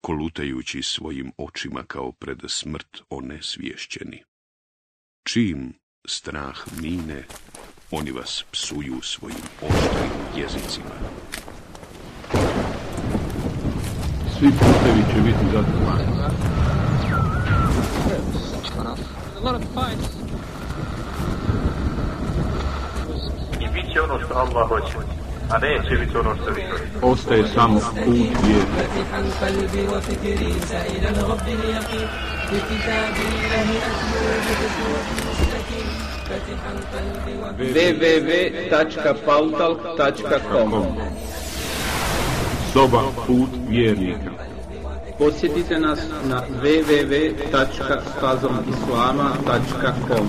kolutajući svojim očima kao pred smrt onesvješćeni. Čim strah mine, oni vas psuju svojim oštrim jezicima. Svi putevi će biti zatvorani. I bit će ono što Allah hoće, a neće biti ono što vi Ostaje samo put vjeri. www.pautalk.com Soba put vjernika Posjetite nas na www.fazomislama.com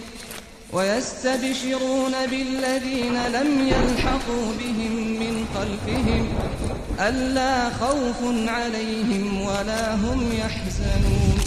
ويستبشرون بالذين لم يلحقوا بهم من خلفهم ألا خوف عليهم ولا هم يحزنون.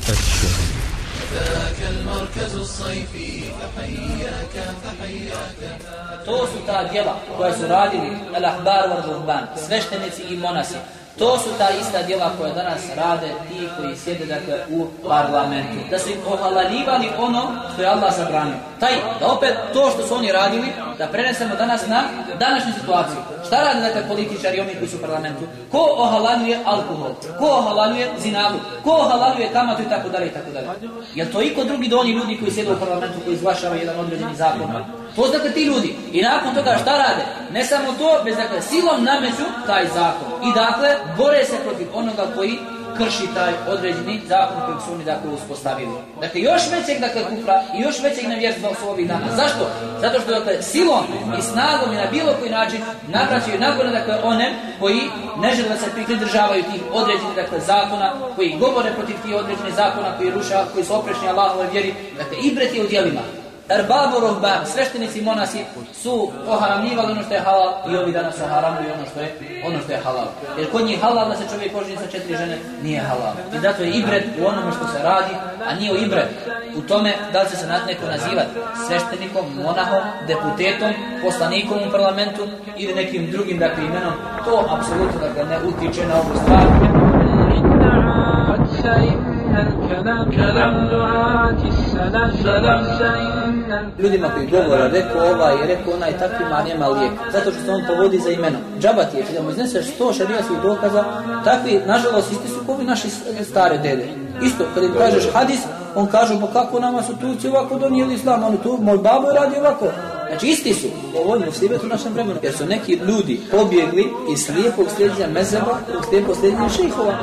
To su ta djela koja su radili Al-Ahbar wa sveštenici i monasi. To su ta ista djela koja danas rade ti koji sjede dakle, u parlamentu. Da su im ohalalivali ono što je Allah zabranio. Taj, da opet to što su oni radili, da prenesemo danas na današnju situaciju. Šta rade dakle političari oni koji su u parlamentu? Ko ohalaljuje alkohol? Ko ohalaljuje zinalu? Ko ohalaljuje kamatu i tako dalje i tako dalje? Jel to iko drugi donji ljudi koji sjede u parlamentu koji izglašavaju jedan određeni zakon? To dakle ti ljudi. I nakon toga šta rade? Ne samo to, bez dakle silom nameću taj zakon. I dakle, bore se protiv onoga koji krši taj određeni zakon koji su oni dakle uspostavili. Dakle, još većeg dakle kufra i još većeg nevjerstva su ovih dana. Zašto? Zato što dakle silom i snagom i na bilo koji način navraćaju nagone dakle one koji ne žele da se pridržavaju tih određenih dakle zakona, koji govore protiv tih određenih zakona, koji ruša, koji su oprešni Allahove vjeri, dakle i breti u djelima. Erbabu rohban, sveštenici i monasi su oharamljivali ono što je halal i ovi danas oharamljuju ono što je ono što je halal. Jer kod njih halal da se čovjek oženi sa četiri žene nije halal. I zato je ibret u onome što se radi, a nije u ibret u tome da li će se neko nazivati sveštenikom, monahom, deputetom, poslanikom u parlamentu ili nekim drugim dakle imenom. To apsolutno dakle ne utiče na ovu stvar قد سئمنا الكلام كلام دعاة السلام ليس إن ljudima koji govore, rekao ovaj, rekao onaj, takvima nema lijek. Zato što se on povodi za imenom. Džabat je, kada mu izneseš sto šarijatskih dokaza, takvi, nažalost, isti su kovi naši stare dede. Isto, kad im kažeš hadis, on kaže, pa kako nama su Turci ovako donijeli islam, oni tu, moj babo radi ovako. Znači isti su, ovo je musibet u našem vremenu, jer su neki ljudi pobjegli iz slijepog sljedeća mezeba u slijepo sljedeća šehova.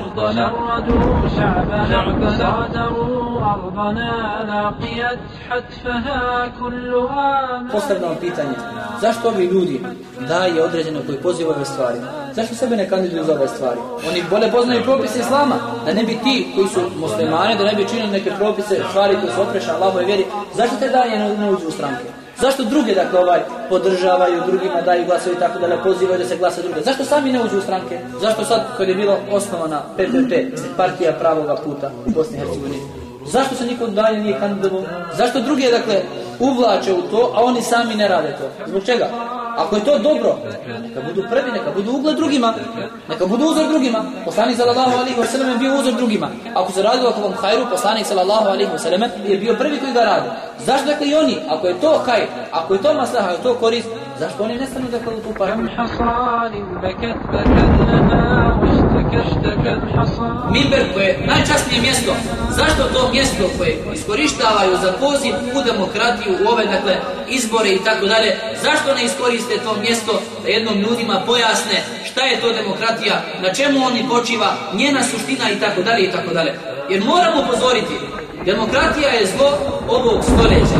Postavljamo pitanje, zašto ovi ljudi daje određeno koji pozivaju ove stvari? Zašto sebe ne kandiduju za ove stvari? Oni bolje poznaju propise Islama, da ne bi ti koji su muslimani, da ne bi činili neke propise, stvari koje su opreša Allahove vjeri, zašto te daje ne, ne uđu u stranke? Zašto druge dakle ovaj podržavaju, drugima daju glasove i tako da ne pozivaju da se glasa druge? Zašto sami ne uđu u stranke? Zašto sad kad je bilo osnovana PPP, partija pravoga puta u Bosni i Hercegovini? Zašto se niko dalje nije kandidovo? Zašto druge dakle uvlače u to, a oni sami ne rade to? Zbog čega? Ako je to dobro, neka budu prvi, neka budu ugled drugima, neka budu uzor drugima. Poslanik sallallahu alaihi wa sallam je bio uzor drugima. Ako se radilo o hajru, poslanik sallallahu alejhi ve sellem je bio prvi koji ga radi. Zašto dakle i oni, ako je to hajr, ako je to maslaha, ako je to korist, zašto oni ne stanu dakle u tu paru? Mimber koje je najčastnije mjesto. Zašto to mjesto koje iskorištavaju za poziv u demokratiju, u ove dakle, izbore i tako dalje, zašto ne iskoriste to mjesto da jednom ljudima pojasne šta je to demokratija, na čemu oni počiva, njena suština i tako dalje i tako dalje. Jer moramo upozoriti, demokratija je zlo ovog stoljeća.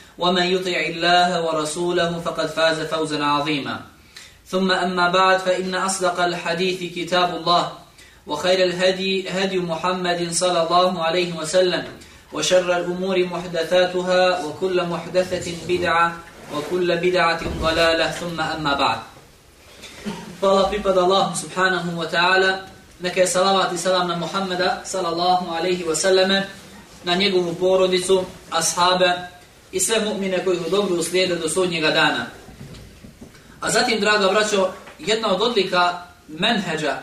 ومن يطع الله ورسوله فقد فاز فوزا عظيما ثم أما بعد فإن أصدق الحديث كتاب الله وخير الهدي هدي محمد صلى الله عليه وسلم وشر الأمور محدثاتها وكل محدثة بدعة وكل بدعة ضلالة ثم أما بعد Hvala pripada Allahu subhanahu wa ta'ala. Neka je Muhammeda sallallahu alaihi wa sallame, na njegovu porodicu, ashabe i sve mu'mine koji ih dobro uslijede do sudnjega dana. A zatim, draga braćo, jedna od odlika menheđa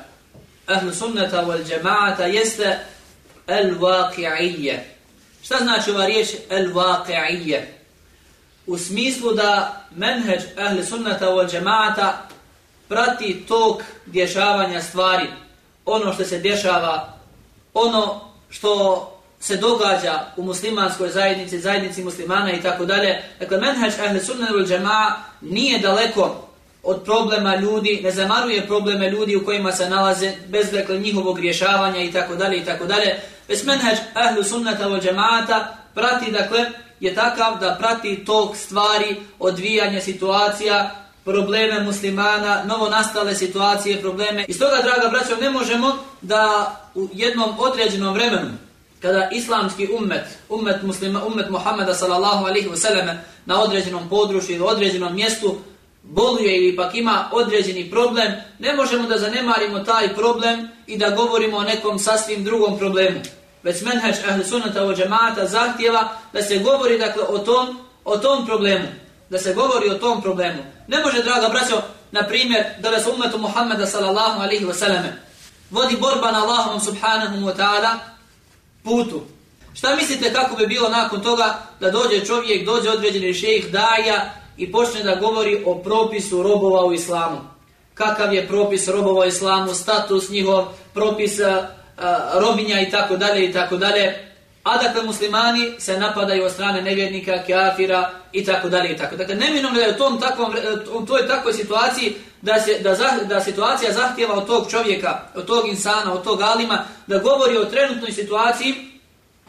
ahlu sunnata wal džemaata jeste el-waqi'iyye. Šta znači ova riječ el-waqi'iyye? U smislu da menheđ ahlu sunnata wal džemaata prati tok dješavanja stvari, ono što se dešava, ono što se događa u muslimanskoj zajednici, zajednici muslimana i tako dalje. Dakle, menheđ ahli sunnata ul džema'a nije daleko od problema ljudi, ne zamaruje probleme ljudi u kojima se nalaze bez dakle njihovog rješavanja i tako dalje i tako dalje. Već menheđ ahlu sunnata ul džemaata prati dakle je takav da prati tok stvari, odvijanje situacija, probleme muslimana, novo nastale situacije, probleme. I stoga, draga braćo, ne možemo da u jednom određenom vremenu, kada islamski ummet, ummet muslima, ummet Muhammeda sallallahu alaihi wasallam na određenom području ili određenom mjestu boluje ili pak ima određeni problem, ne možemo da zanemarimo taj problem i da govorimo o nekom sasvim drugom problemu. Već menheđ ehli sunata o džemata zahtjeva da se govori dakle, o, tom, o tom problemu. Da se govori o tom problemu. Ne može, draga braćo, na primjer, da vas umetu Muhammeda sallallahu alihi wasallam vodi borba na Allahom subhanahu wa ta'ala putu. Šta mislite kako bi bilo nakon toga da dođe čovjek, dođe određeni šejih daja i počne da govori o propisu robova u islamu. Kakav je propis robova u islamu, status njihov, propis a, robinja i tako dalje i tako dalje. A dakle muslimani se napadaju od strane nevjernika, kafira i tako dalje i tako. Dakle, neminovno je u tom takvom, u toj takvoj situaciji da, se, da, za, da situacija zahtjeva od tog čovjeka, od tog insana, od tog alima, da govori o trenutnoj situaciji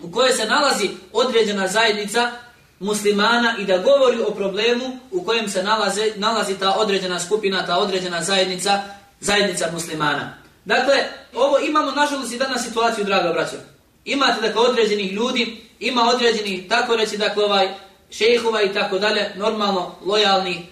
u kojoj se nalazi određena zajednica muslimana i da govori o problemu u kojem se nalaze, nalazi ta određena skupina, ta određena zajednica, zajednica muslimana. Dakle, ovo imamo nažalost i danas situaciju, draga braćo. Imate dakle određenih ljudi, ima određenih, tako reći, dakle ovaj šejhova i tako dalje, normalno lojalni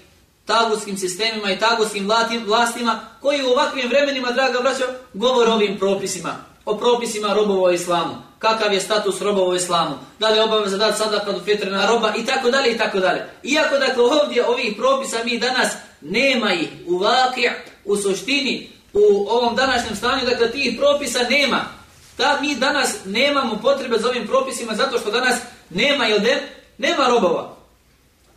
tagutskim sistemima i tagutskim vlastima, koji u ovakvim vremenima, draga braćo, govore ovim propisima, o propisima robova islamu kakav je status robova u islamu, da li je obaveza dati sadaka do fitrena roba i tako dalje i tako dalje. Iako dakle ovdje ovih propisa mi danas nema ih u vakih, u suštini, u ovom današnjem stanju, dakle tih propisa nema. Da mi danas nemamo potrebe za ovim propisima zato što danas nema jel de, nema robova.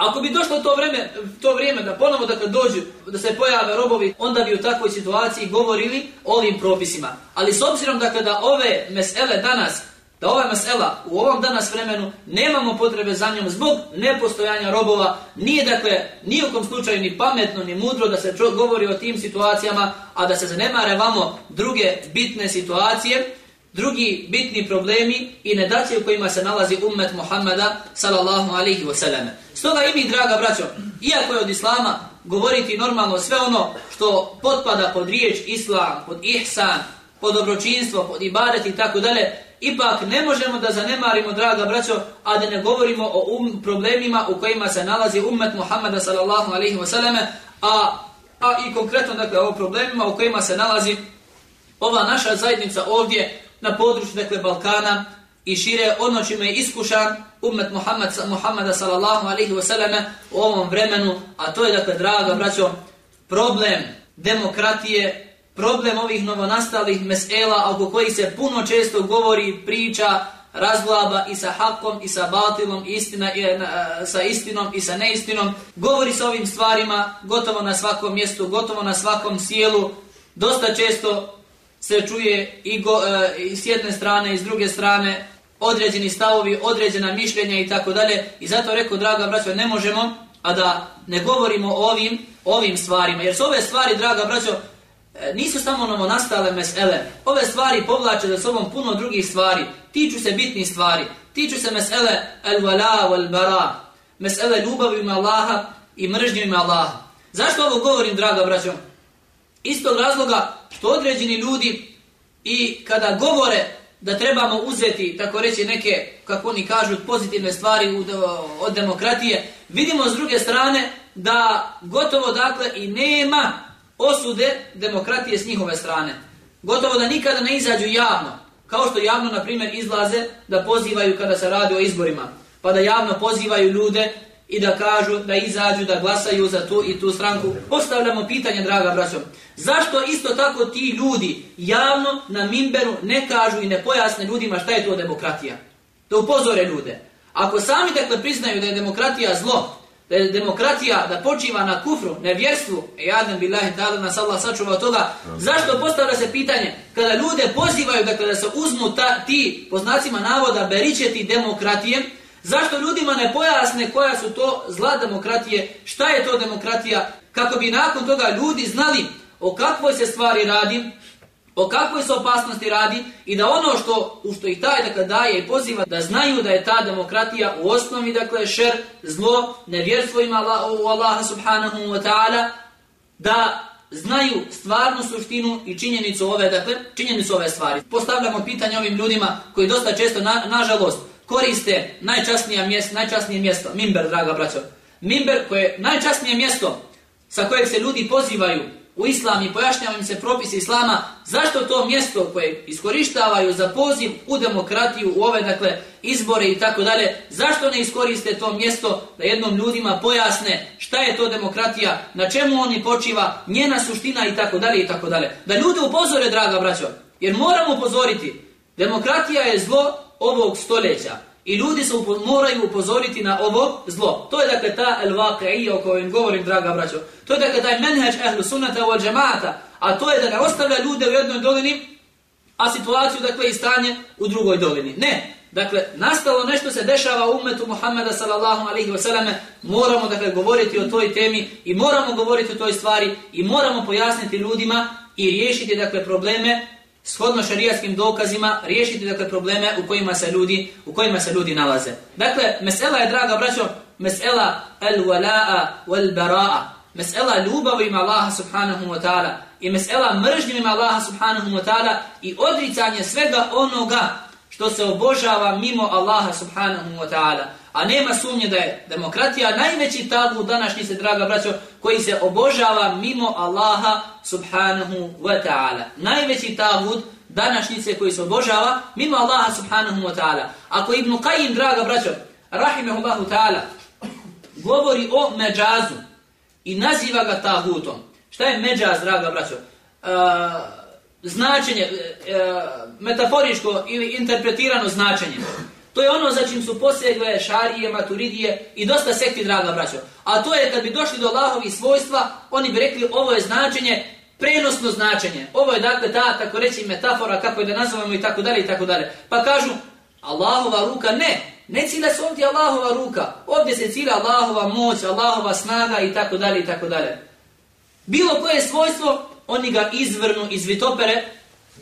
Ako bi došlo to vrijeme, to vrijeme da ponovo dakle dođu, da se pojave robovi, onda bi u takvoj situaciji govorili o ovim propisima. Ali s obzirom da kada ove mesele danas da ova mesela u ovom danas vremenu nemamo potrebe za njom zbog nepostojanja robova, nije dakle nijekom slučaju ni pametno ni mudro da se govori o tim situacijama, a da se zanemare vamo druge bitne situacije, drugi bitni problemi i nedaće u kojima se nalazi ummet Muhammada sallallahu alaihi wa sallam. Stoga i mi, draga braćo, iako je od Islama govoriti normalno sve ono što potpada pod riječ Islam, pod ihsan, pod dobročinstvo, pod ibadet i tako dalje, ipak ne možemo da zanemarimo, draga braćo, a da ne govorimo o um, problemima u kojima se nalazi ummet Muhammada sallallahu alaihi wa sallam, a, a i konkretno dakle, o problemima u kojima se nalazi ova naša zajednica ovdje na području dakle, Balkana i šire ono čime je iskušan ummet Muhammad, Muhammada sallallahu alaihi wasallam u ovom vremenu, a to je dakle, draga braćo, problem demokratije, problem ovih novonastalih mesela oko kojih se puno često govori, priča, razglaba i sa hakom i sa batilom, istina, i, e, na, sa istinom i sa neistinom. Govori se ovim stvarima gotovo na svakom mjestu, gotovo na svakom sjelu. Dosta često se čuje i, go, e, i s jedne strane i s druge strane određeni stavovi, određena mišljenja i tako dalje. I zato rekao, draga braćo, ne možemo, a da ne govorimo o ovim, ovim stvarima. Jer su ove stvari, draga braćo, e, nisu samo novo nastale mesele. Ove stvari povlače za sobom puno drugih stvari. Tiču se bitnih stvari. Tiču se mesele el-vala wal-bara. Mesele ljubavi ima Allaha i mržnju ima Allaha. Zašto ovo govorim, draga braćo? Istog razloga što određeni ljudi i kada govore da trebamo uzeti, tako reći, neke, kako oni kažu, pozitivne stvari od demokratije, vidimo s druge strane da gotovo dakle i nema osude demokratije s njihove strane. Gotovo da nikada ne izađu javno, kao što javno, na primjer, izlaze da pozivaju kada se radi o izborima, pa da javno pozivaju ljude i da kažu da izađu, da glasaju za tu i tu stranku. Postavljamo pitanje, draga braćo, zašto isto tako ti ljudi javno na mimberu ne kažu i ne pojasne ljudima šta je to demokratija? Da upozore ljude. Ako sami dakle priznaju da je demokratija zlo, da je demokratija da počiva na kufru, nevjerstvu, e jadan billahi ta'ala nas Allah sačuva toga, zašto postavlja se pitanje kada ljude pozivaju da kada se uzmu ta, ti, po znacima navoda, beričeti demokratije, zašto ljudima ne pojasne koja su to zla demokratije, šta je to demokratija, kako bi nakon toga ljudi znali o kakvoj se stvari radi, o kakvoj se opasnosti radi i da ono što u što ih taj dakle daje i poziva da znaju da je ta demokratija u osnovi dakle šer, zlo, nevjerstvo ima Allah, u Allaha subhanahu wa ta'ala da znaju stvarnu suštinu i činjenicu ove dakle činjenicu ove stvari. Postavljamo pitanje ovim ljudima koji dosta često na, nažalost koriste najčasnije mjesto, najčasnije mjesto, mimber draga braćo. Mimber koje je najčasnije mjesto sa kojeg se ljudi pozivaju u islam i pojašnjava im se propisi islama, zašto to mjesto koje iskorištavaju za poziv u demokratiju, u ove dakle izbore i tako dalje, zašto ne iskoriste to mjesto da jednom ljudima pojasne šta je to demokratija, na čemu oni počiva, njena suština i tako dalje i tako dalje. Da ljude upozore, draga braćo, jer moramo upozoriti, demokratija je zlo ovog stoljeća. I ljudi se upo, moraju upozoriti na ovo zlo. To je dakle ta el-vaqi'ija o kojoj govorim, draga braćo. To je dakle taj menheđ ehlu sunnata wal džemata. A to je da ne ostavlja ljude u jednoj dolini, a situaciju dakle i stanje u drugoj dolini. Ne. Dakle, nastalo nešto se dešava u umetu Muhammeda sallallahu alaihi wasallam, moramo dakle govoriti o toj temi i moramo govoriti o toj stvari i moramo pojasniti ljudima i riješiti dakle probleme shodno šarijatskim dokazima riješiti dakle probleme u kojima se ljudi u kojima se ljudi nalaze. Dakle, mesela je draga braćo, mesela al-wala'a wal-bara'a. Mesela ljubavi ima Allaha subhanahu wa ta'ala i mesela mržnje ima Allaha subhanahu wa ta'ala i odricanje svega onoga što se obožava mimo Allaha subhanahu wa ta'ala. A nema sumnje da je demokratija najveći tabu današnji se, draga braćo, koji se obožava mimo Allaha subhanahu wa ta'ala. Najveći tabud današnjice koji se obožava mimo Allaha subhanahu wa ta'ala. Ako Ibn Qayyim, draga braćo, rahimahullahu ta'ala, govori o međazu i naziva ga tagutom. Šta je međaz, draga braćo? E, značenje, e, e metaforičko ili interpretirano značenje. To je ono za čim su posegle šarije, maturidije i dosta sekti, draga braćo. A to je kad bi došli do Allahovi svojstva, oni bi rekli ovo je značenje, prenosno značenje. Ovo je dakle ta, tako reći, metafora, kako je da nazovemo i tako dalje i tako dalje. Pa kažu, Allahova ruka, ne, ne cilja se ovdje Allahova ruka. Ovdje se cilja Allahova moć, Allahova snaga i tako dalje i tako dalje. Bilo koje svojstvo, oni ga izvrnu iz vitopere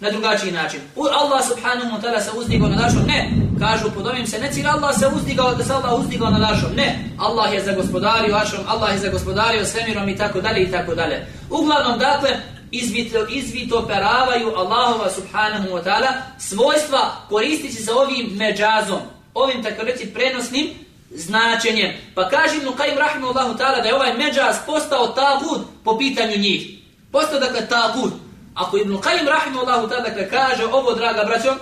na drugačiji način. U Allah subhanahu wa ta'ala se uzdigo na našom, Ne. Kažu, pod ovim se ne cilja Allah se uzdigao, da se Allah uzdigao nad aršom. Ne. Allah je za gospodario aršom, Allah je za gospodario svemirom i tako dalje i tako dalje. Uglavnom, dakle, izvito, izvito peravaju Allahova subhanahu wa ta'ala svojstva koristići se ovim međazom, ovim tako reći prenosnim značenjem. Pa kaže Ibn Qaim rahimahullahu ta'ala da je ovaj međaz postao tabud po pitanju njih. Postao dakle tabud. Ako Ibn Qaim rahimahullahu ta'ala dakle kaže ovo draga braćo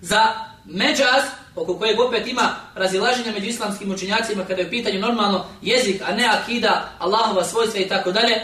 za međaz oko kojeg opet ima razilaženja među islamskim učenjacima kada je u pitanju normalno jezik, a ne akida, Allahova svojstva i tako dalje,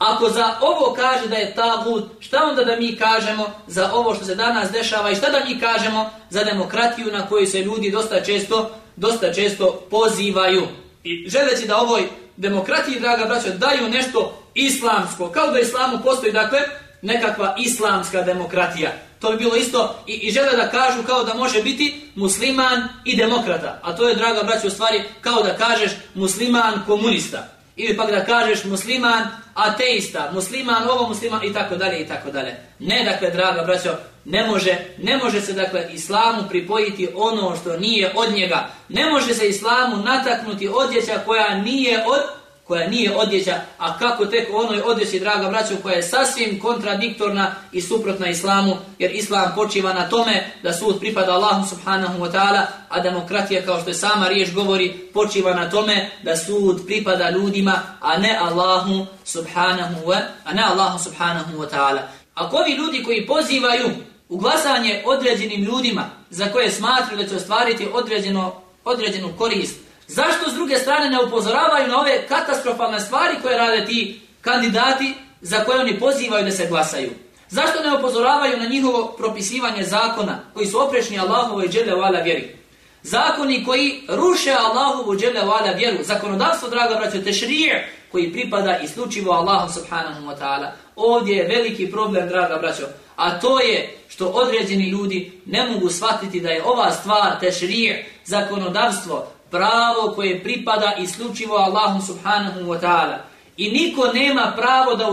Ako za ovo kaže da je tagut, šta onda da mi kažemo za ovo što se danas dešava i šta da mi kažemo za demokratiju na kojoj se ljudi dosta često, dosta često pozivaju. I želeći da ovoj demokratiji, draga braća, daju nešto islamsko, kao da islamu postoji, dakle, nekakva islamska demokratija. To bi bilo isto i, i žele da kažu kao da može biti musliman i demokrata. A to je, draga braća, u stvari kao da kažeš musliman komunista. Ili pak da kažeš musliman ateista, musliman, ovo musliman i tako dalje i tako dalje. Ne, dakle, draga braćo, ne može, ne može se, dakle, islamu pripojiti ono što nije od njega. Ne može se islamu nataknuti odjeća koja nije od koja nije odjeća, a kako tek onoj odjeći, draga braćo, koja je sasvim kontradiktorna i suprotna islamu, jer islam počiva na tome da sud pripada Allahu subhanahu wa ta'ala, a demokratija, kao što je sama riješ govori, počiva na tome da sud pripada ljudima, a ne Allahu subhanahu wa, a ne Allahu subhanahu wa ta'ala. Ako ovi ljudi koji pozivaju u glasanje određenim ljudima za koje smatruju da će ostvariti određeno, određenu korist, Zašto s druge strane ne upozoravaju na ove katastrofalne stvari koje rade ti kandidati za koje oni pozivaju da se glasaju? Zašto ne upozoravaju na njihovo propisivanje zakona koji su oprešni Allahovoj dželevala vjeri? Zakoni koji ruše Allahovu dželevala vjeru. Zakonodavstvo, draga braćo, tešrije koji pripada isključivo Allahu subhanahu wa ta'ala. Ovdje je veliki problem, draga braćo, a to je što određeni ljudi ne mogu shvatiti da je ova stvar tešrije, zakonodavstvo, pravo koje pripada isključivo Allahu subhanahu wa ta'ala. I niko nema pravo da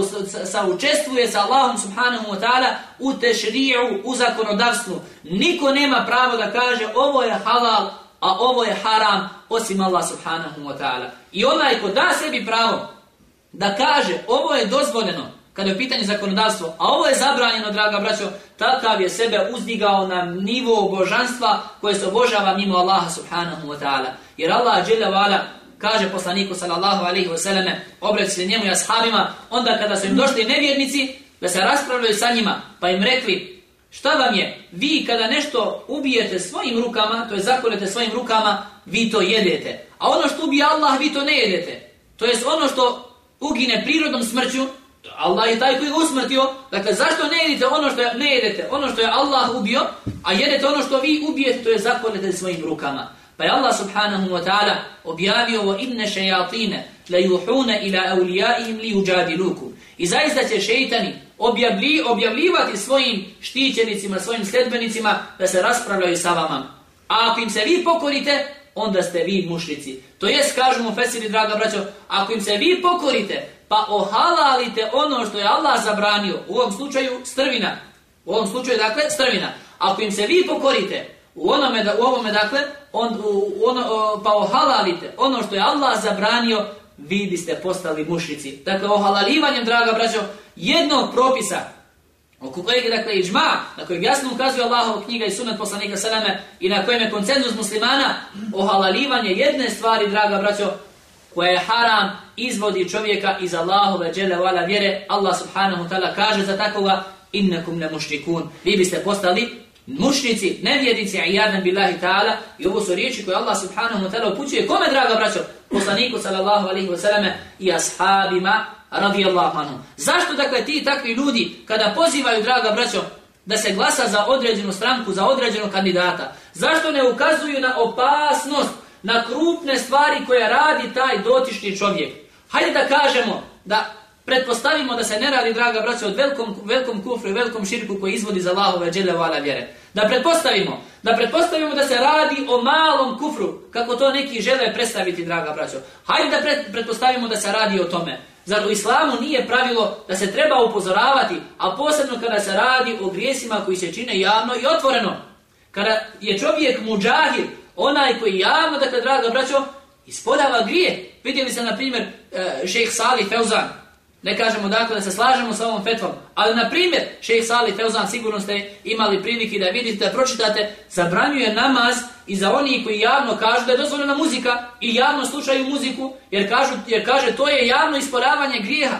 saučestvuje sa Allahom subhanahu wa ta'ala u tešriju, u zakonodavstvu. Niko nema pravo da kaže ovo je halal, a ovo je haram, osim Allah subhanahu wa ta'ala. I onaj ko da sebi pravo da kaže ovo je dozvoljeno, kada je u pitanju zakonodavstvo, a ovo je zabranjeno, draga braćo, takav je sebe uzdigao na nivo božanstva koje se obožava mimo Allaha subhanahu wa ta'ala. Jer Allah dželle vala kaže poslaniku sallallahu alejhi ve selleme obraća se njemu i ashabima onda kada su im došli nevjernici da se raspravljaju sa njima pa im rekli šta vam je? Vi kada nešto ubijete svojim rukama to je zakoljete svojim rukama vi to jedete. A ono što ubije Allah vi to ne jedete. To jest ono što ugine prirodnom smrću Allah je taj koji ga usmrtio dakle zašto ne jedete ono što je, ne jedete ono što je Allah ubio a jedete ono što vi ubijete to je zakonete svojim rukama Pa je Allah subhanahu wa ta'ala objavio wa inne šejatine la juhuna ila eulijaihim li uđadiluku. I zaista će šeitani objavli, objavljivati svojim štićenicima, svojim sledbenicima da se raspravljaju sa vama. A ako im se vi pokorite, onda ste vi mušlici. To jest, kažemo mu Fesiri, draga braćo, ako im se vi pokorite, pa ohalalite ono što je Allah zabranio, u ovom slučaju strvina, u ovom slučaju, dakle, strvina. Ako im se vi pokorite, u onome, da, u ovome, dakle, on, u, ono, pa ohalalite ono što je Allah zabranio, vi biste postali mušnici. Dakle, ohalalivanjem, draga braćo, jednog propisa, oko kojeg je, dakle, iđma, na kojeg jasno ukazuje Allahov knjiga i sunet poslanika Saleme i na kojem je koncenzus muslimana, ohalalivanje jedne stvari, draga braćo, koja je haram, izvodi čovjeka iz Allahove dželevala vjere, Allah subhanahu ta'ala kaže za takoga, innakum ne mušrikun, vi biste postali mušnici, nevjednici, i billahi ta'ala, i ovo su riječi koje Allah subhanahu wa ta'ala upućuje, kome draga braćo? Poslaniku sallallahu alaihi wa sallam i ashabima radijallahu anhu. Zašto dakle ti takvi ljudi, kada pozivaju draga braćo, da se glasa za određenu stranku, za određenog kandidata, zašto ne ukazuju na opasnost, na krupne stvari koje radi taj dotični čovjek? Hajde da kažemo da pretpostavimo da se ne radi, draga braća, od velikom, velikom kufru i velikom širku koji izvodi za Allahove džele vala vjere. Da pretpostavimo, da pretpostavimo da se radi o malom kufru, kako to neki žele predstaviti, draga braćo. Hajde da pret, pretpostavimo da se radi o tome. Zar u islamu nije pravilo da se treba upozoravati, a posebno kada se radi o grijesima koji se čine javno i otvoreno? Kada je čovjek muđahir, onaj koji javno, dakle, draga braćo, ispodava grije. Vidjeli se, na primjer, e, šejh Sali Feuzan, Ne kažemo dakle da se slažemo sa ovom fetvom, ali na primjer, šejh Salih Feuzan sigurno ste imali prilike da vidite, da pročitate, zabranjuje namaz i za oni koji javno kažu da je dozvoljena muzika i javno slušaju muziku, jer, kažu, jer kaže to je javno isporavanje grijeha.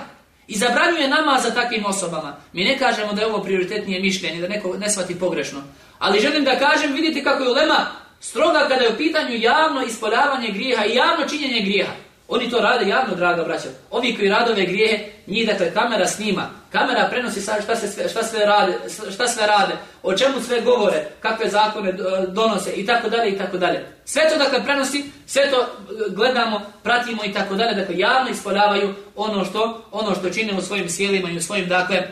I zabranjuje namaz za takvim osobama. Mi ne kažemo da je ovo prioritetnije mišljenje, da neko ne shvati pogrešno. Ali želim da kažem, vidite kako je ulema stroga kada je u pitanju javno ispoljavanje grijeha i javno činjenje grijeha. Oni to rade javno, draga braća. Ovi koji rade ove grijehe, njih dakle kamera snima. Kamera prenosi sad šta, se sve, šta, sve rade, šta sve rade, o čemu sve govore, kakve zakone donose i tako dalje i tako dalje. Sve to dakle prenosi, sve to e, gledamo, pratimo i tako dalje. Dakle, javno ispoljavaju ono što, ono što čine u svojim sjelima i u svojim dakle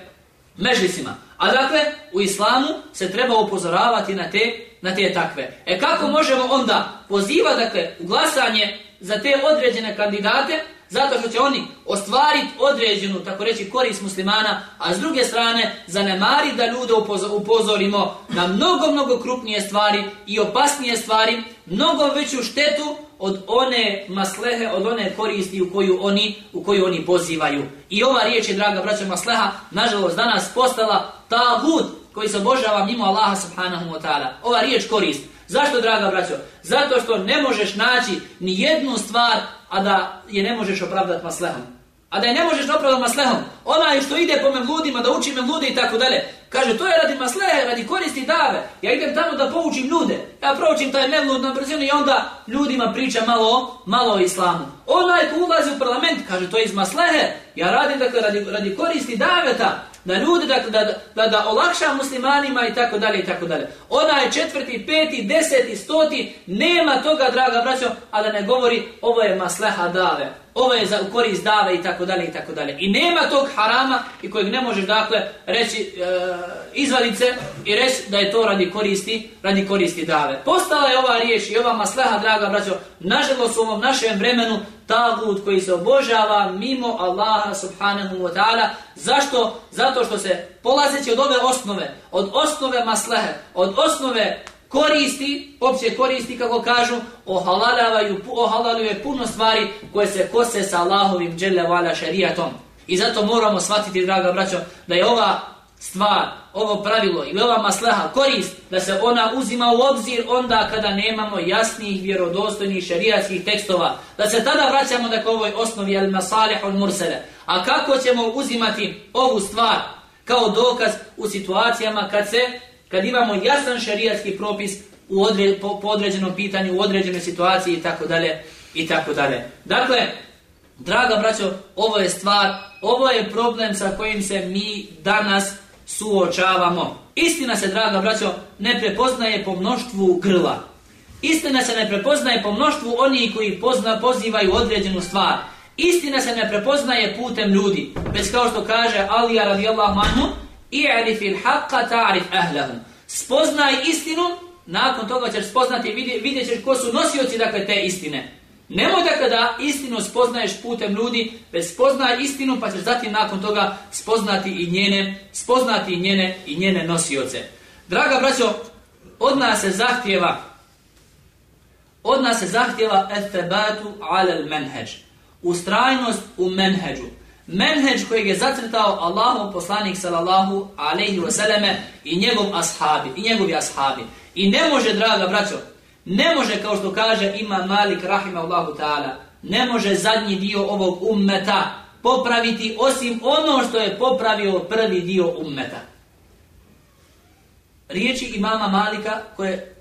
mežlisima. A dakle, u islamu se treba upozoravati na te, na te takve. E kako možemo onda pozivati dakle, u glasanje za te određene kandidate, zato što će oni ostvariti određenu, tako reći, korist muslimana, a s druge strane zanemari da ljude upozorimo na mnogo, mnogo krupnije stvari i opasnije stvari, mnogo veću štetu od one maslehe, od one koristi u koju oni, u koju oni pozivaju. I ova riječ je, draga braća masleha, nažalost danas postala tagut koji se obožava mimo Allaha subhanahu wa ta'ala. Ova riječ korist. Zašto, draga braćo? Zato što ne možeš naći ni jednu stvar, a da je ne možeš opravdati maslehom. A da je ne možeš opravdati maslehom. Onaj što ide po mevludima, da uči mevlude i tako dalje. Kaže, to je radi maslehe, radi koristi dave. Ja idem tamo da poučim ljude. Ja proučim taj mevlud na brzinu i onda ljudima priča malo, malo o islamu. Onaj ko ulazi u parlament, kaže, to je iz maslehe. Ja radim dakle radi, radi koristi daveta Na ljude, da, da, da, da olakša muslimanima i tako dalje i tako dalje. Ona je četvrti, peti, deseti, stoti, nema toga, draga braćo, a da ne govori ovo je masleha dave, ovo je za korist dave i tako dalje i tako dalje. I nema tog harama i kojeg ne možeš dakle reći e, izvadice i reći da je to radi koristi, radi koristi dave. Postala je ova riječ i ova masleha, draga braćo, nažalost u ovom našem vremenu tagut koji se obožava mimo Allaha subhanahu wa ta'ala. Zašto? Zato što se polazeći od ove osnove, od osnove maslehe, od osnove koristi, opće koristi kako kažu, ohalalavaju, ohalalavaju puno stvari koje se kose sa Allahovim dželle vala šarijatom. I zato moramo shvatiti, draga braćo, da je ova stvar, ovo pravilo ili ova masleha korist da se ona uzima u obzir onda kada nemamo jasnih, vjerodostojnih šerijatskih tekstova. Da se tada vraćamo da ovoj osnovi al masalih od mursele. A kako ćemo uzimati ovu stvar kao dokaz u situacijama kad se kad imamo jasan šerijatski propis u odre, po, po određenom pitanju, u određenoj situaciji i tako dalje i tako dalje. Dakle, draga braćo, ovo je stvar, ovo je problem sa kojim se mi danas suočavamo. Istina se, draga braćo, ne prepoznaje po mnoštvu grla. Istina se ne prepoznaje po mnoštvu onih koji pozna, pozivaju određenu stvar. Istina se ne prepoznaje putem ljudi. Bez kao što kaže Alija radijallahu anhu, i'rif il haqqa ta'rif ahlahum. Spoznaj istinu, nakon toga ćeš spoznati, vidjet, vidjet ćeš ko su nosioci dakle, te istine. Nemoj dakle da istinu spoznaješ putem ljudi, već spoznaj istinu pa ćeš zatim nakon toga spoznati i njene, spoznati i njene i njene nosioce. Draga braćo, od nas se zahtjeva od nas se zahtjeva etebatu alel menheđ. Ustrajnost u menheđu. Menheđ kojeg je zacrtao Allahov poslanik sallallahu alaihi wasallame i njegov ashabi, i njegovi ashabi. I ne može, draga braćo, Ne može, kao što kaže ima Malik rahimahullahu ta'ala, ne može zadnji dio ovog ummeta popraviti osim ono što je popravio prvi dio ummeta. Riječi imama Malika koje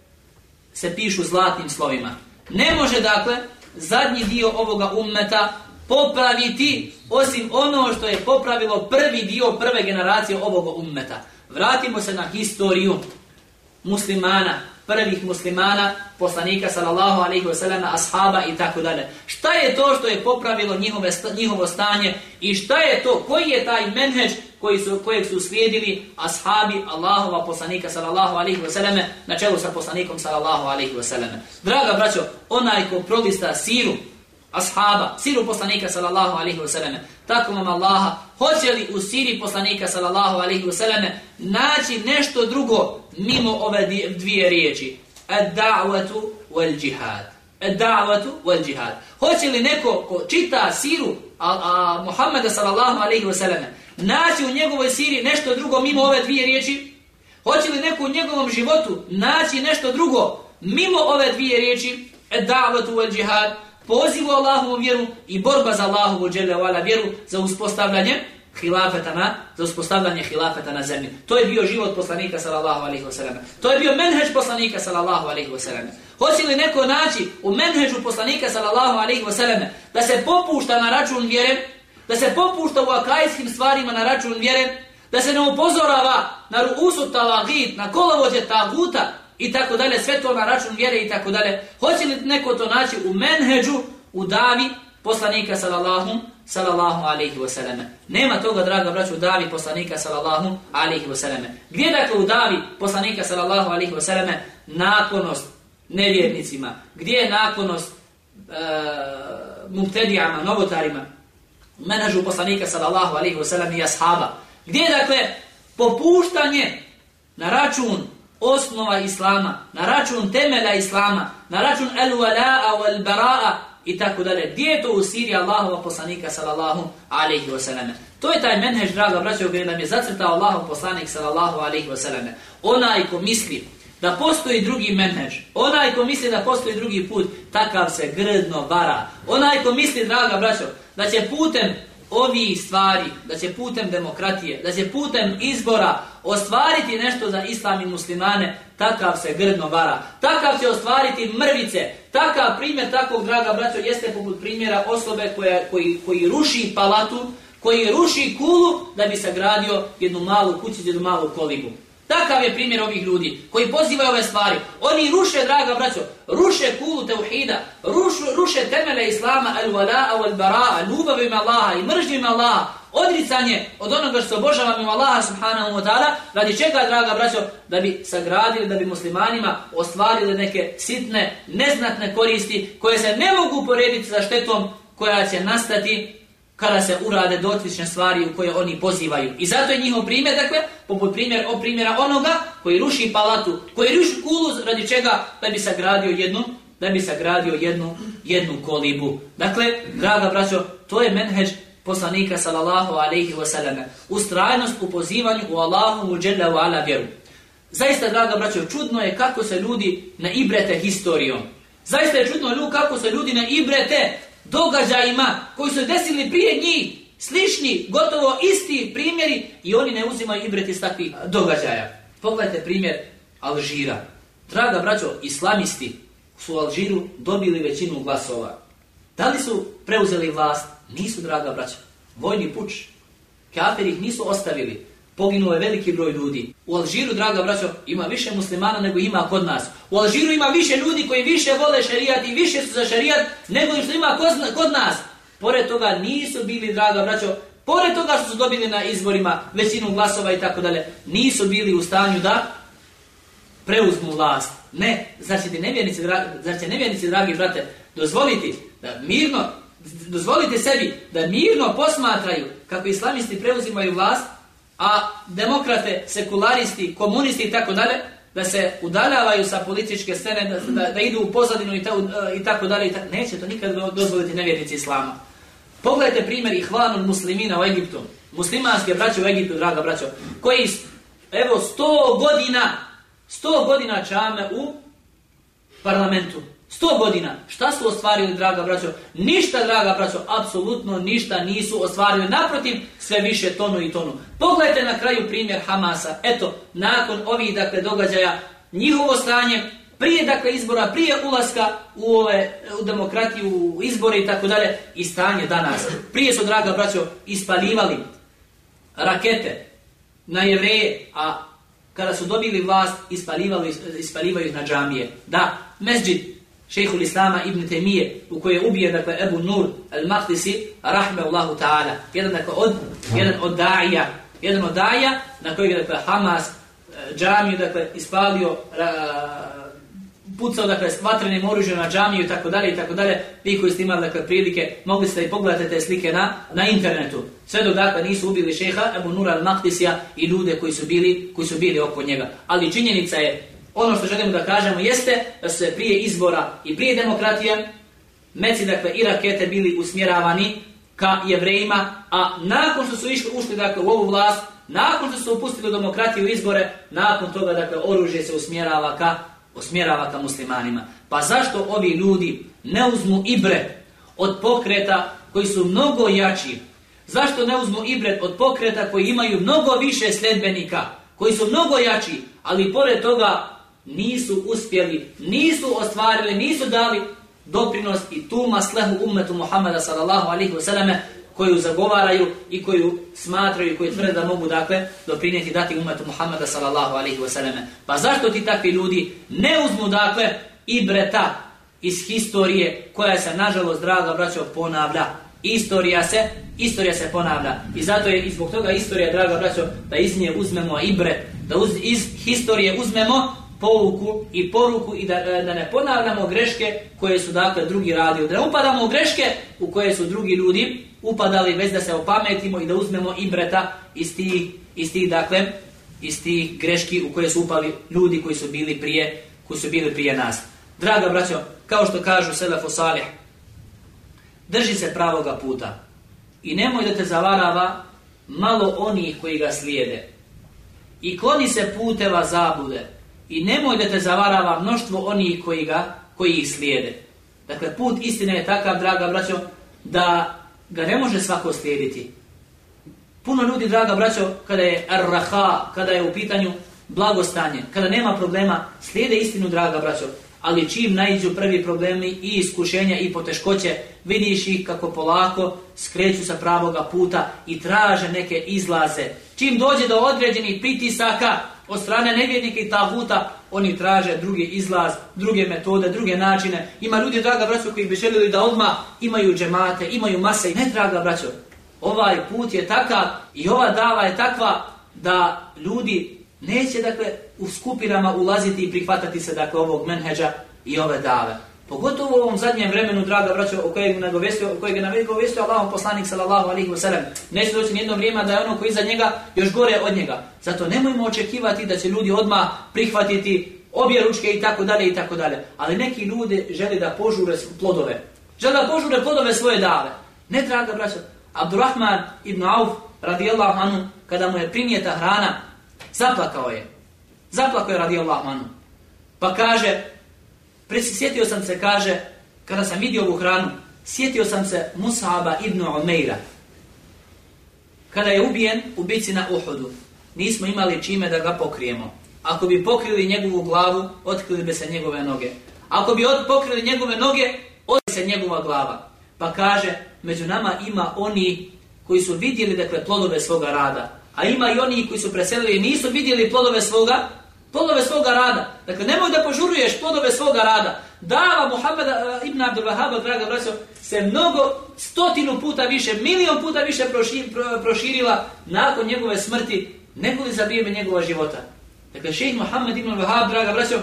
se pišu zlatnim slovima. Ne može, dakle, zadnji dio ovoga ummeta popraviti osim ono što je popravilo prvi dio prve generacije ovog ummeta. Vratimo se na historiju muslimana, prvih muslimana, poslanika sallallahu alejhi ve sellema, ashaba i tako dalje. Šta je to što je popravilo njihove njihovo stanje i šta je to, koji je taj menheđ koji su kojeg su slijedili ashabi Allahova poslanika sallallahu alejhi ve sellem na čelu sa poslanikom sallallahu alejhi ve sellem. Draga braćo, onaj ko prolista siru ashaba, siru poslanika sallallahu alaihi wasallam. tako vam Allaha, hoće li u siri poslanika sallallahu alaihi wasallam naći nešto drugo mimo ove dvije riječi? Ad-da'watu wal džihad. Ad-da'watu wal džihad. Hoće li neko ko čita siru a, a Muhammeda sallallahu alaihi wasallam naći u njegovoj siri nešto drugo mimo ove dvije riječi? Hoće li neko u njegovom životu naći nešto drugo mimo ove dvije riječi? Ad-da'watu wal džihad pozivu Allahovu vjeru i borba za Allahovu dželevala vjeru za uspostavljanje hilafeta na, za uspostavljanje hilafeta na zemlji. To je bio život poslanika sallallahu alejhi ve sellem. To je bio menheđ poslanika sallallahu alejhi ve sellem. Hoće li neko naći u menheđu poslanika sallallahu alejhi ve sellem da se popušta na račun vjere, da se popušta u akajskim stvarima na račun vjere, da se ne upozorava na ruusu talagit, na kolovođe taguta, i tako dalje, sve to na račun vjere i tako dalje. Hoće li neko to naći u menheđu, u davi poslanika sallallahu, sallallahu alaihi wa sallam. Nema toga, draga braću, u davi poslanika sallallahu alaihi wa sallam. Gdje dakle u davi poslanika sallallahu alaihi wa sallam naklonost nevjernicima? Gdje je naklonost e, muktedijama, novotarima? U menheđu poslanika sallallahu alaihi wa sallam i ashaba. Gdje je dakle popuštanje na račun osnova islama, na račun temela islama, na račun al-wala'a wal-bara'a i tako dalje. Gdje je to u Siriji Allahova poslanika sallallahu alaihi wa sallam? To je taj menhež, draga braćo, gdje nam je zacrtao Allahov poslanik sallallahu alaihi wa sallam. Onaj ko misli da postoji drugi menhež, onaj ko misli da postoji drugi put, takav se grdno vara. Onaj ko misli, draga braćo, da će putem ovi stvari, da će putem demokratije, da će putem izbora ostvariti nešto za islam i muslimane, takav se grdno vara. Takav će ostvariti mrvice. Takav primjer takvog, draga braćo, jeste poput primjera osobe koja, koji, koji ruši palatu, koji ruši kulu da bi sagradio jednu malu kuću, jednu malu kolibu. Takav je primjer ovih ljudi koji pozivaju ove stvari. Oni ruše, draga braćo, ruše kulu teuhida, rušu, ruše temele islama, al-wala'a wal-bara'a, ljubavima Allaha i mržnjima Allaha, odricanje od onoga što se obožava ima Allaha subhanahu wa ta'ala, radi čega, draga braćo, da bi sagradili, da bi muslimanima ostvarili neke sitne, neznatne koristi koje se ne mogu porediti sa štetom koja će nastati kada se urade dotične stvari u koje oni pozivaju. I zato je njihov primjer, dakle, poput primjer, o primjera onoga koji ruši palatu, koji ruši kulu radi čega da bi sagradio jednu, da bi sagradio jednu, jednu kolibu. Dakle, draga braćo, to je menheđ poslanika sallallahu alaihi wasallam. Ustrajnost u pozivanju u Allahu muđele dželle u ala vjeru. Zaista, draga braćo, čudno je kako se ljudi na ibrete historijom. Zaista je čudno ljudi kako se ljudi na ibrete događajima koji su desili prije njih, slični, gotovo isti primjeri i oni ne uzimaju ibret iz takvih događaja. Pogledajte primjer Alžira. Draga braćo, islamisti su u Alžiru dobili većinu glasova. Da li su preuzeli vlast? Nisu, draga braćo. Vojni puč. Kafir ih nisu ostavili. Poginuo je veliki broj ljudi. U Alžiru, draga braćo, ima više muslimana nego ima kod nas. U Alžiru ima više ljudi koji više vole šarijat i više su za šarijat nego što ima kod nas. Pored toga nisu bili, draga braćo, pored toga što su dobili na izborima većinu glasova i tako dalje, nisu bili u stanju da preuzmu vlast. Ne, znači ti nevjernici, znači nevjernici, dragi brate, dozvoliti da mirno, dozvolite sebi da mirno posmatraju kako islamisti preuzimaju vlast, a demokrate, sekularisti, komunisti i tako dalje, da se udaljavaju sa političke scene, da, da, da idu u pozadinu i, ta, e, i tako dalje, i ta, neće to nikad dozvoliti nevjernici islama. Pogledajte primjer ihvanu muslimina u Egiptu, muslimanske braće u Egiptu, draga braćo, koji, evo, sto godina, sto godina čame u parlamentu. Sto godina. Šta su ostvarili, draga braćo? Ništa, draga braćo, apsolutno ništa nisu ostvarili. Naprotiv, sve više tonu i tonu. Pogledajte na kraju primjer Hamasa. Eto, nakon ovih, dakle, događaja, njihovo stanje, prije, dakle, izbora, prije ulaska u, ove, u demokratiju, u izbore i tako dalje, i stanje danas. Prije su, draga braćo, ispalivali rakete na jevreje, a kada su dobili vlast, ispalivali, ispalivaju na džamije. Da, mesđid, šejhul Islama ibn Temije, u kojoj je ubijen, dakle, Ebu Nur al-Mahdisi, rahmeullahu ta'ala, jedan, dakle, od, jedan od daija, jedan od daija, na kojeg je, dakle, Hamas, eh, džamiju, dakle, ispalio, ra, pucao dakle s vatrenim oružjem na džamiju i tako dalje i tako dalje. Vi koji ste imali dakle prilike, mogli ste i pogledati te slike na na internetu. Sve dok dakle nisu ubili šeha Abu Nur al-Maqdisija i ljude koji su bili koji su bili oko njega. Ali činjenica je ono što želimo da kažemo jeste da su se prije izbora i prije demokratije meci dakle i rakete bili usmjeravani ka jevrejima, a nakon što su išli ušli dakle u ovu vlast, nakon što su upustili demokratiju izbore, nakon toga dakle oružje se usmjerava ka usmjerava ka muslimanima. Pa zašto ovi ljudi ne uzmu ibre od pokreta koji su mnogo jači? Zašto ne uzmu ibret od pokreta koji imaju mnogo više sledbenika, koji su mnogo jači, ali pored toga nisu uspjeli, nisu ostvarili, nisu dali doprinos i tu maslehu ummetu Muhammeda sallallahu alaihi wasallam koju zagovaraju i koju smatraju i koju tvrde da mogu dakle doprinijeti dati umetu Muhammeda sallallahu alaihi wasallam. Pa zašto ti takvi ljudi ne uzmu dakle i breta iz historije koja se nažalost draga braćo ponavlja. Istorija se, istorija se ponavlja. I zato je i zbog toga istorija draga braćo da iz nje uzmemo ibret, da uz, iz historije uzmemo pouku i poruku i da, e, da ne ponavljamo greške koje su dakle drugi radili. Da ne upadamo u greške u koje su drugi ljudi upadali već da se opametimo i da uzmemo ibreta iz tih, iz tih dakle iz tih greški u koje su upali ljudi koji su bili prije koji su bili prije nas. Draga braćo, kao što kažu Selefu Salih, drži se pravoga puta i nemoj da te zavarava malo onih koji ga slijede. I kloni se puteva zabude i nemoj da te zavarava mnoštvo onih koji ga koji ih slijede. Dakle, put istine je takav, draga braćo, da ga ne može svako slijediti. Puno ljudi, draga braćo, kada je arraha, kada je u pitanju blagostanje, kada nema problema, slijede istinu, draga braćo. Ali čim najđu prvi problemi i iskušenja i poteškoće, vidiš ih kako polako skreću sa pravoga puta i traže neke izlaze. Čim dođe do određenih pritisaka od strane nevjednika i taguta, oni traže drugi izlaz, druge metode, druge načine. Ima ljudi, draga braćo, koji bi želili da odma imaju džemate, imaju mase i ne, draga braćo. Ovaj put je takav i ova dava je takva da ljudi neće, dakle, u skupinama ulaziti i prihvatati se, dakle, ovog menheđa i ove dave. Pogotovo u ovom zadnjem vremenu, draga braćo, o kojeg nagovestio, o kojeg nagovestio Allahom poslanik sallallahu alaihi wa sallam, neće doći nijedno vrijeme da je ono koji iza njega još gore od njega. Zato nemojmo očekivati da će ljudi odma prihvatiti obje ručke i tako dalje i tako dalje. Ali neki ljudi žele da požure plodove. Žele da požure plodove svoje dave. Ne, draga braćo, Abdurrahman ibn Auf, radijallahu anhu, kada mu je primijeta hrana, zaplakao je. Zaplakao je radijallahu anhu. Pa kaže, Sjetio sam se, kaže, kada sam vidio ovu hranu, sjetio sam se Musaba ibn Umeira. Kada je ubijen u bici na Uhudu, nismo imali čime da ga pokrijemo. Ako bi pokrili njegovu glavu, otkrili bi se njegove noge. Ako bi pokrili njegove noge, otkrili se njegova glava. Pa kaže, među nama ima oni koji su vidjeli dakle, plodove svoga rada. A ima i oni koji su preselili i nisu vidjeli plodove svoga plodove svoga rada. Dakle, nemoj da požuruješ plodove svoga rada. Dava Muhammeda uh, ibn Abdul Wahaba, draga braćo, se mnogo, stotinu puta više, milion puta više prošir, pro, proširila nakon njegove smrti, nego li za vrijeme njegova života. Dakle, šeht Muhammed ibn Wahab, draga braćo,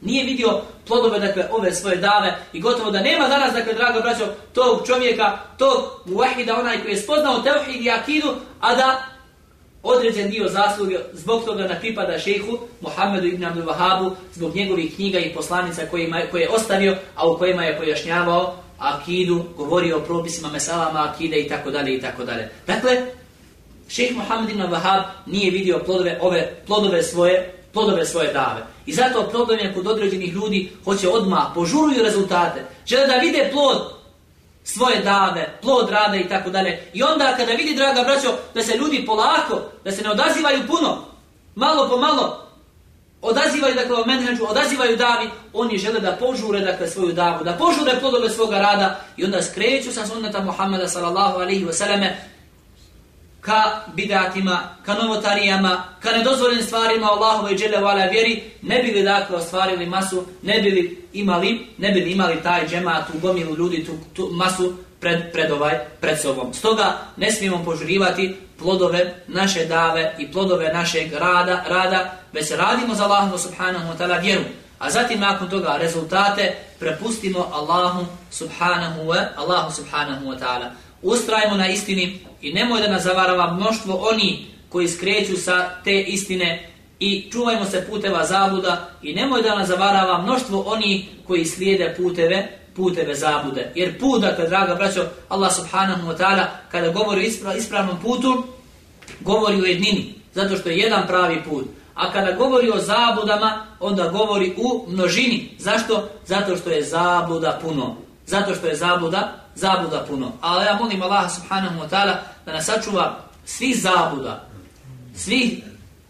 nije vidio plodove, dakle, ove svoje dave i gotovo da nema danas, dakle, draga braćo, tog čovjeka, tog muahida, onaj koji je spoznao tevhid i akidu, a da određen dio zasluge zbog toga da pripada šejhu Muhammedu ibn Abdul Wahabu zbog njegovih knjiga i poslanica koje, ima, koje je ostavio, a u kojima je pojašnjavao akidu, govorio o propisima mesalama akide i tako dalje i tako dalje. Dakle, šejh Muhammed ibn Wahab nije vidio plodove ove plodove svoje plodove svoje dave. I zato problem je kod određenih ljudi hoće odmah požuruju rezultate. Žele da vide plod svoje dave, plod rada i tako dalje. I onda kada vidi, draga braćo, da se ljudi polako, da se ne odazivaju puno, malo po malo, odazivaju, dakle, o menheđu, odazivaju davi, oni žele da požure, dakle, svoju davu, da požure plodove svoga rada i onda skreću sa sunnata Muhammeda, sallallahu alaihi wasallame ka bidatima, ka novotarijama, ka nedozvoljenim stvarima Allahove i džele vala vjeri, ne bili dakle ostvarili masu, ne bili imali, ne bili imali taj džemat u gomilu ljudi, tu, tu masu pred, pred, ovaj, pred sobom. Stoga ne smijemo požurivati plodove naše dave i plodove našeg rada, rada već radimo za Allahom subhanahu wa ta'ala vjeru. A zatim nakon toga rezultate prepustimo Allahu subhanahu wa, Allahu subhanahu wa ta'ala. Ustrajmo na istini i nemoj da nas zavarava mnoštvo oni koji skreću sa te istine i čuvajmo se puteva zabuda i nemoj da nas zavarava mnoštvo oni koji slijede puteve puteve zabude. Jer put, dakle, draga braćo, Allah subhanahu wa ta'ala, kada govori o ispra ispravnom putu, govori o jednini, zato što je jedan pravi put. A kada govori o zabudama, onda govori u množini. Zašto? Zato što je zabuda puno. Zato što je zabuda, zabuda puno. Ali ja molim Allah subhanahu wa ta'ala da nas sačuva svih zabuda, svih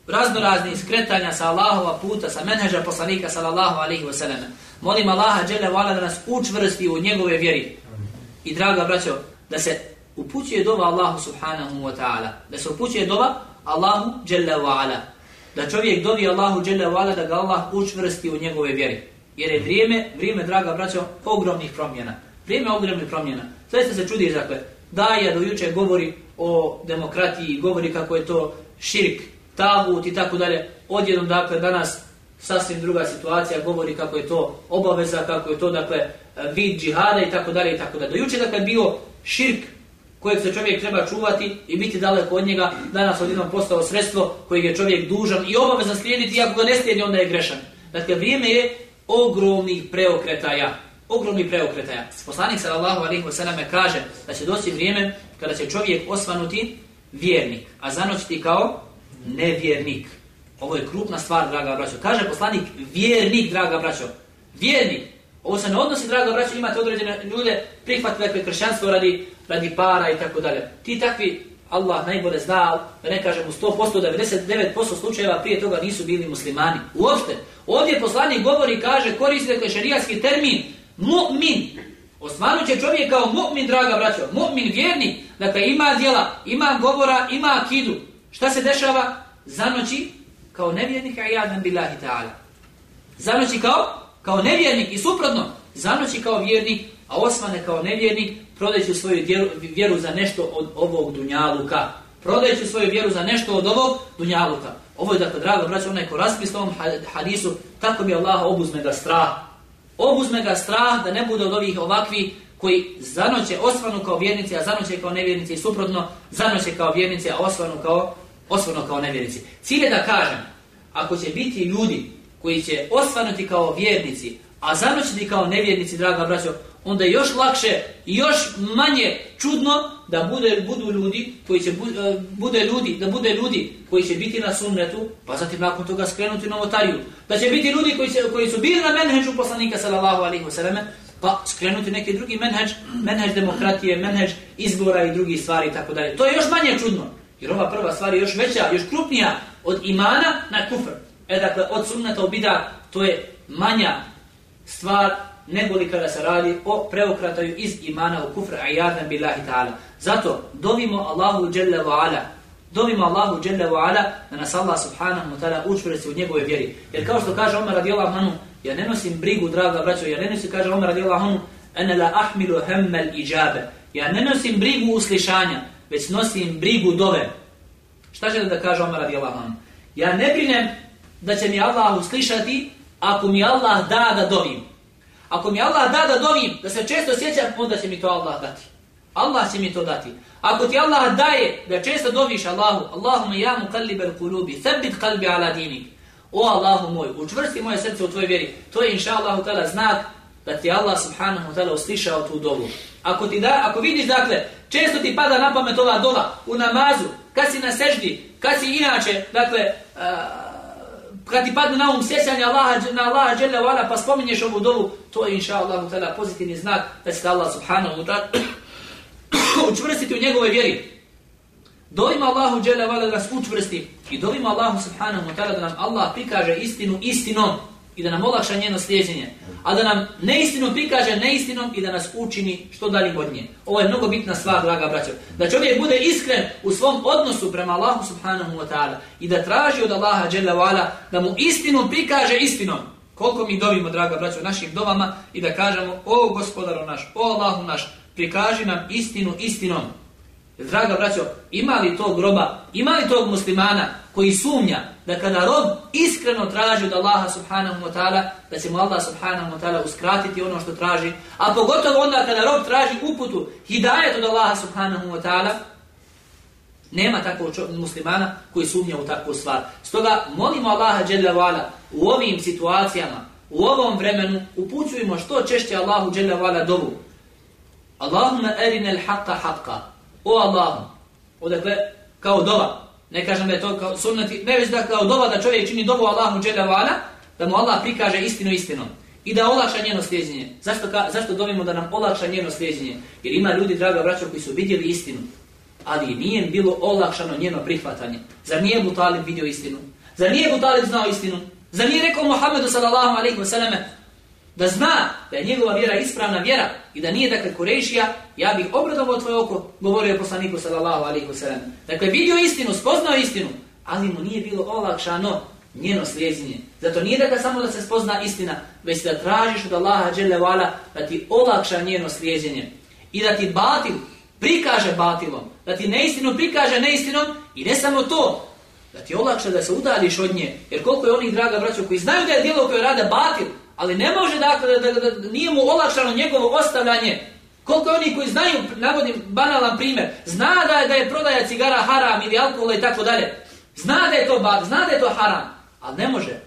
raznoraznih skretanja sa Allahova puta, sa menheža poslanika sallallahu alaihi wa sallam. Molim Allaha džele vala da nas učvrsti u njegove vjeri. I draga braćo, da se upućuje dova Allahu subhanahu wa ta'ala. Da se upućuje dova Allahu džele vala. Da čovjek dovi Allahu džele vala da ga Allah učvrsti u njegove vjeri. Jer je vrijeme, vrijeme, draga braćo, ogromnih promjena. Vrijeme ogromnih promjena. Sve ste se čudi, dakle, da je do juče govori o demokratiji, govori kako je to širk, tagut i tako dalje. Odjednom, dakle, danas sasvim druga situacija, govori kako je to obaveza, kako je to, dakle, vid džihada i tako dalje i tako dalje. Do juče, dakle, bio širk kojeg se čovjek treba čuvati i biti daleko od njega, danas odjednom postao sredstvo kojeg je čovjek dužan i obavezan slijediti, i ako ga ne slijedi, onda je grešan. Dakle, vrijeme je ogromnih preokretaja. Ogromnih preokretaja. Poslanik sallallahu alaihi wa sallam kaže da će doći vrijeme kada će čovjek osvanuti vjernik, a zanoćiti kao nevjernik. Ovo je krupna stvar, draga braćo. Kaže poslanik, vjernik, draga braćo. Vjernik. Ovo se ne odnosi, draga braćo, imate određene ljude, prihvatili kršćanstvo radi, radi para i tako dalje. Ti takvi, Allah najbolje zna, da ne kažem u 100%, 99% slučajeva prije toga nisu bili muslimani. Uopšte. Ovdje poslanik govori, kaže, koristi dakle šarijatski termin, mu'min. Osmanut će čovjek kao mu'min, draga braćo. Mu'min, vjernik. Dakle, ima djela, ima govora, ima akidu. Šta se dešava? Zanoći kao nevjernik, a jadan billahi ta'ala. Zanoći kao? Kao nevjernik i suprotno. Zanoći kao vjernik, a osmane kao nevjernik, prodajući svoju vjeru, vjeru za nešto od ovog dunjaluka. Prodajući svoju vjeru za nešto od ovog dunjaluka. Ovo je dakle, drago braćo, onaj ko raspisao ovom hadisu, tako bi Allah obuzme ga strah. Obuzme ga strah da ne bude od ovih ovakvi koji zanoće osvanu kao vjernici, a zanoće kao nevjernici i suprotno zanoće kao vjernici, a osvanu kao, osvanu kao nevjernici. Cilj je da kažem, ako će biti ljudi koji će osvanuti kao vjernici, a zanoćiti kao nevjernici, draga braćo, onda je još lakše i još manje čudno da bude budu ljudi koji će e, bude ljudi da bude ljudi koji će biti na sunnetu pa zatim nakon toga skrenuti na novotariju da će biti ljudi koji će, koji su bili na menheđu poslanika sallallahu alejhi ve selleme pa skrenuti neki drugi menheđ menheđ demokratije menheđ izbora i drugi stvari tako dalje. To je još manje čudno jer ova prva stvar je još veća još krupnija od imana na kufr. E dakle od sunneta u bida to je manja stvar nego li kada se radi o preokrataju iz imana u kufra a billahi ta'ala. Zato dovimo Allahu Jalla wa ala, dovimo Allahu Jalla wa ala da nas Allah subhanahu wa ta'ala učvrsti u njegove vjeri. Jer kao što kaže Omer radijallahu anhu, ja ne nosim brigu, draga braćo, ja ne nosim, kaže Omer radijallahu anhu, ene la ahmilu hemmel iđabe. Ja ne nosim brigu uslišanja, već nosim brigu dove. Šta želim da kaže Omer radijallahu anhu? Ja ne brinem da će mi Allah uslišati ako mi Allah da da dovim. Ako mi Allah da da dovim, da se često sjećam, onda će mi to Allah dati. Allah će mi to dati. Ako ti Allah daje da često doviš Allahu, Allahumma ja mu qulubi, thabbit kulubi, thabit kalbi ala dinik. O Allahu moj, učvrsti moje srce u tvoj vjeri. To je inša Allahu znak da ti Allah subhanahu ta'ala uslišao tu dovu. Ako, ti da, ako vidiš dakle, često ti pada na pamet ova dova u namazu, kad si na seždi, kad si inače, dakle, uh, kad ti padne na um sjećanje Allaha, na Allaha dželle vala, pa spominješ ovu dovu, to je inša Allah tada pozitivni znak da se Allah subhanahu wa ta'ala učvrstiti u njegove vjeri. Dovima Allahu dželle vala da nas učvrsti i dovima Allahu subhanahu wa ta'ala da nam Allah prikaže istinu istinom i da nam olakša njeno slijedjenje. A da nam neistinu prikaže neistinom i da nas učini što dalje od nje. Ovo je mnogo bitna stvar, draga braćo. Da čovjek bude iskren u svom odnosu prema Allahu subhanahu wa ta'ala i da traži od Allaha dželle vala da mu istinu prikaže istinom. Koliko mi dovimo, draga braćo, našim dovama i da kažemo, o gospodaru naš, o Allahu naš, prikaži nam istinu istinom. Draga braćo, ima li tog groba, ima li tog muslimana koji sumnja da kada rob iskreno traži od Allaha subhanahu wa ta'ala, da će mu Allah subhanahu wa ta'ala uskratiti ono što traži, a pogotovo onda kada rob traži uputu, hidajet od Allaha subhanahu wa ta'ala, nema takvog muslimana koji sumnja u takvu stvar. Stoga molimo Allaha dželle vala u ovim situacijama, u ovom vremenu, upućujemo što češće Allahu dželle vala dovu. Allahumma arina al-haqqa haqqa. O Allah, Odakle kao dova. Ne kažem da je to kao sunnati, ne već da kao dova da čovjek čini dovu Allahu dželle da mu Allah prikaže istinu istinom i da olakša njeno slijedjenje. Zašto ka, zašto dovimo da nam olakša njeno slijedjenje? Jer ima ljudi, draga braćo, koji su vidjeli istinu, ali nije bilo olakšano njeno prihvatanje. Zar nije Abu Talib vidio istinu? Zar nije Abu Talib znao istinu? Zar nije rekao Muhammedu sallallahu alaihi wasallam da zna da je njegova vjera ispravna vjera i da nije dakle Kurejšija, ja bih obradovao tvoje oko, govorio poslaniku sallallahu alaihi wasallam. Dakle, vidio istinu, spoznao istinu, ali mu nije bilo olakšano njeno slijedjenje. Zato nije dakle samo da se spozna istina, već da tražiš od Allaha dželle vala da ti olakša njeno slijedjenje i da ti batil prikaže batilom, da ti neistinu prikaže neistinom i ne samo to, da ti olakša da se udališ od nje. Jer koliko je onih draga braćo koji znaju da je djelo koje rade batil, ali ne može dakle da, da, da, nije mu olakšano njegovo ostavljanje. Koliko oni koji znaju, navodim banalan primjer, zna da je, da je prodaja cigara haram ili alkohola i tako dalje. Zna da je to bad, zna da je to haram, ali ne može.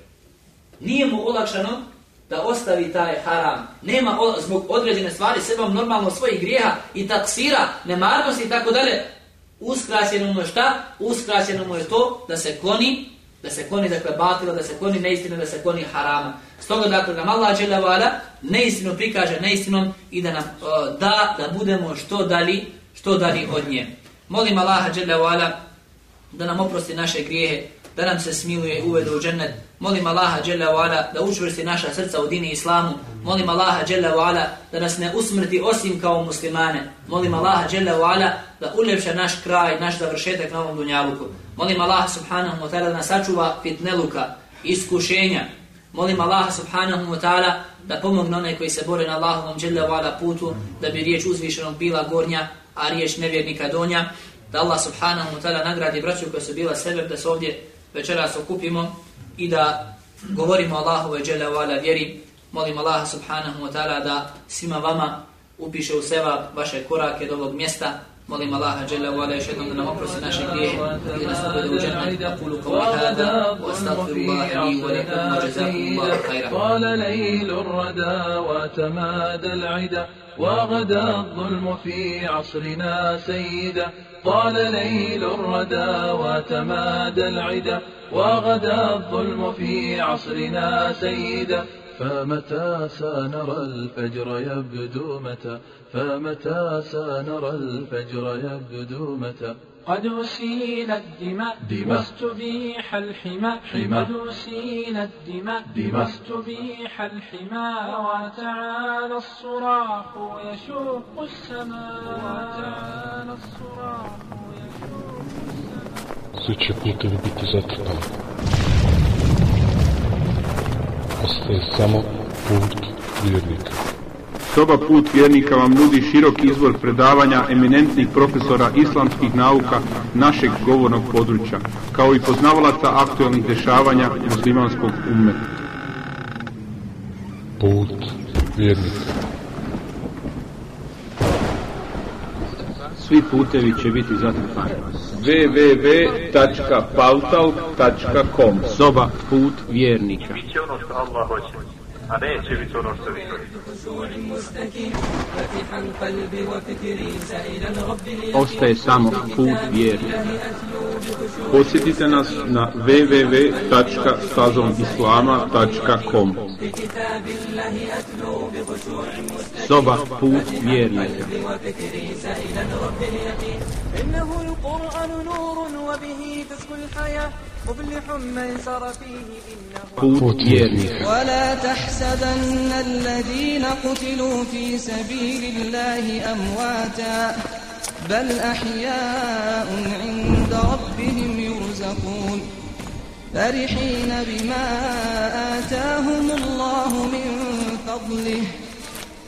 Nije mu olakšano da ostavi taj haram. Nema zbog određene stvari sebom normalno svojih grijeha i taksira, nemarnosti i tako dalje. Uskraćeno mu je šta? Uskraćeno mu je to da se kloni, da se kloni dakle batila, da se kloni neistinu, da se kloni harama. Stoga dakle nam Allah dželevala neistinu prikaže neistinom i da nam uh, da da budemo što dali, što dali od nje. Molim Allaha dželevala da nam oprosti naše grijehe, da nam se smiluje i uvede u džennet. Molim Allaha dželle ala da učvrsti naša srca u dini islamu. Molim Allaha dželle ala da nas ne usmrti osim kao muslimane. Molim Allaha dželle ala da uljepša naš kraj, naš završetak na ovom dunjaluku. Molim Allaha subhanahu wa ta'ala da nas sačuva fitneluka, iskušenja. Molim Allaha subhanahu wa ta'ala da pomogne onaj koji se bore na Allahovom dželle vala putu, da bi riječ uzvišenog bila gornja, a riječ nevjernika donja. Da Allah subhanahu wa ta'ala nagradi braću koja su bila sebe da se ovdje večeras okupimo i da govorimo Allahu ve dželle vjeri. Molim Allaha subhanahu wa ta'ala da svima vama upiše u seba vaše korake do ovog mjesta. Molim Allaha dželle ve ala još jednom da nam oprosti naše grijehe i da nas uvede u džennet. Aqulu qawli hada wa li wa lakum wa jazakumullahu khairan. Qala laylur rada wa tamada al-'ida وغدا الظلم في عصرنا سيدا طال ليل الردى وتمادى العدا وغدا الظلم في عصرنا سيدا فمتى سنرى الفجر يبدو متى؟ فمتى سنرى الفجر يبدو متى؟ قد أسيل الدماء دماء. واستبيح الحمى. حمى. قد أسيل الدماء دماء. واستبيح الحمى. وتعالى الصراخ يشوق السماء. وتعالى الصراخ يشوق Sve Ostaje samo put vjernika. Soba Put vjernika vam nudi širok izbor predavanja eminentnih profesora islamskih nauka našeg govornog područja, kao i poznavalaca aktualnih dešavanja muslimanskog ummeta. Put vjernika. svi putevi će biti zatrpani www.paltalk.com soba put vjernika. Biće ono što Allah hoće a neće biti ono što vi ostaje samo put vjernika. Posjetite nas na www.fazomislama.com soba put vjernika. وفكري سائلا رب اليقين. إنه القرآن نور وبه تسكو الحياة. مفلح من سار فيه إنه ولا تحسبن الذين قتلوا في سبيل الله أمواتا بل أحياء عند ربهم يرزقون. فرحين بما آتاهم الله من فضله.